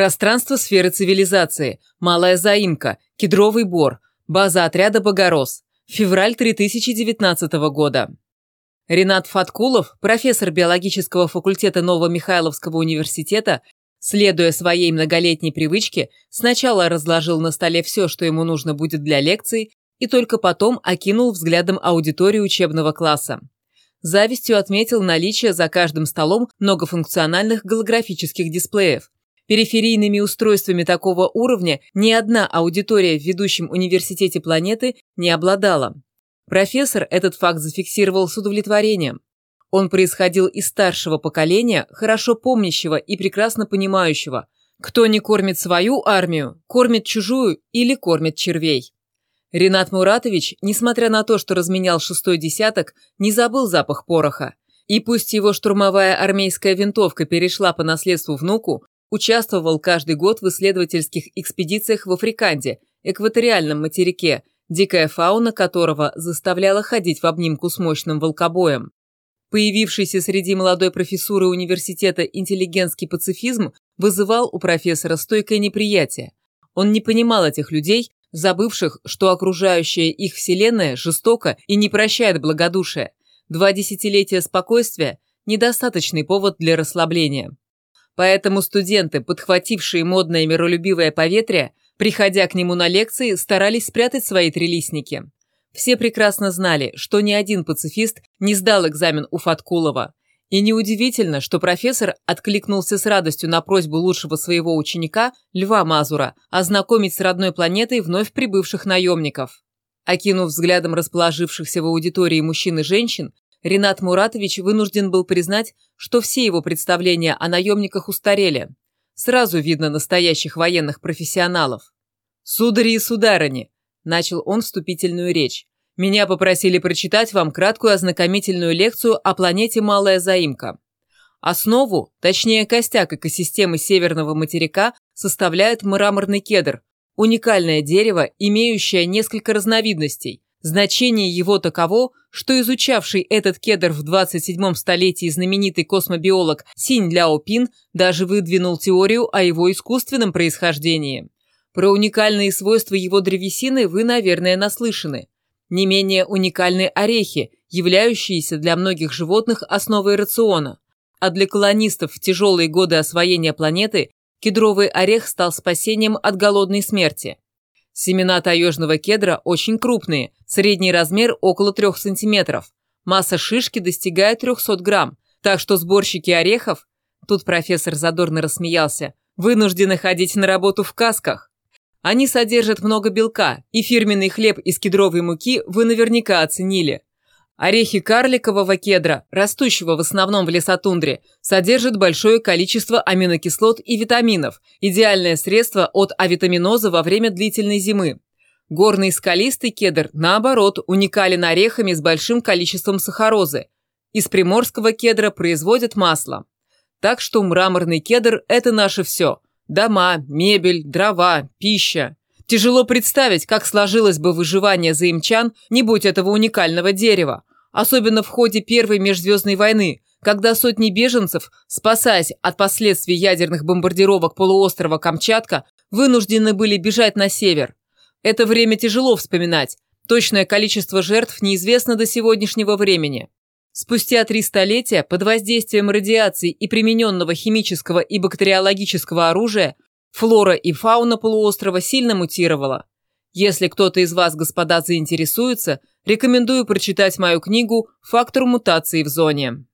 Пространство сферы цивилизации. Малая заимка. Кедровый бор. База отряда «Богорос». Февраль 2019 года. Ренат Фаткулов, профессор биологического факультета Новомихайловского университета, следуя своей многолетней привычке, сначала разложил на столе все, что ему нужно будет для лекции, и только потом окинул взглядом аудиторию учебного класса. Завистью отметил наличие за каждым столом многофункциональных голографических дисплеев, Периферийными устройствами такого уровня ни одна аудитория в ведущем университете планеты не обладала. Профессор этот факт зафиксировал с удовлетворением. Он происходил из старшего поколения, хорошо помнящего и прекрасно понимающего, кто не кормит свою армию, кормит чужую или кормит червей. Ренат Муратович, несмотря на то, что разменял шестой десяток, не забыл запах пороха. И пусть его штурмовая армейская винтовка перешла по наследству внуку, Участвовал каждый год в исследовательских экспедициях в Африканде, экваториальном материке, дикая фауна которого заставляла ходить в обнимку с мощным волкобоем. Появившийся среди молодой профессуры университета интеллигентский пацифизм вызывал у профессора стойкое неприятие. Он не понимал этих людей, забывших, что окружающая их вселенная жестока и не прощает благодушия. Два десятилетия спокойствия – недостаточный повод для расслабления. Поэтому студенты, подхватившие модное миролюбивое поветрие, приходя к нему на лекции, старались спрятать свои трелисники. Все прекрасно знали, что ни один пацифист не сдал экзамен у Фаткулова. И неудивительно, что профессор откликнулся с радостью на просьбу лучшего своего ученика, Льва Мазура, ознакомить с родной планетой вновь прибывших наемников. Окинув взглядом расположившихся в аудитории мужчин и женщин, Ренат Муратович вынужден был признать, что все его представления о наемниках устарели. Сразу видно настоящих военных профессионалов. «Судари и сударыни», – начал он вступительную речь, – «меня попросили прочитать вам краткую ознакомительную лекцию о планете Малая Заимка. Основу, точнее костяк экосистемы Северного материка, составляет мраморный кедр, уникальное дерево, имеющее несколько разновидностей – Значение его таково, что изучавший этот кедр в 27-м столетии знаменитый космобиолог Синь Ляо Пин даже выдвинул теорию о его искусственном происхождении. Про уникальные свойства его древесины вы, наверное, наслышаны. Не менее уникальны орехи, являющиеся для многих животных основой рациона. А для колонистов в тяжелые годы освоения планеты кедровый орех стал спасением от голодной смерти. Семена таежного кедра очень крупные, средний размер около 3 см. Масса шишки достигает 300 грамм, так что сборщики орехов, тут профессор задорно рассмеялся, вынуждены ходить на работу в касках. Они содержат много белка, и фирменный хлеб из кедровой муки вы наверняка оценили. Орехи карликового кедра, растущего в основном в лесотундре, содержат большое количество аминокислот и витаминов, идеальное средство от авитаминоза во время длительной зимы. Горный скалистый кедр, наоборот, уникален орехами с большим количеством сахарозы. Из приморского кедра производят масло. Так что мраморный кедр – это наше все. Дома, мебель, дрова, пища. Тяжело представить, как сложилось бы выживание заимчан, не будь этого уникального дерева особенно в ходе Первой межзвездной войны, когда сотни беженцев, спасаясь от последствий ядерных бомбардировок полуострова Камчатка, вынуждены были бежать на север. Это время тяжело вспоминать, точное количество жертв неизвестно до сегодняшнего времени. Спустя три столетия под воздействием радиации и примененного химического и бактериологического оружия флора и фауна полуострова сильно мутировала. Если кто-то из вас, господа, заинтересуется, рекомендую прочитать мою книгу «Фактор мутации в зоне».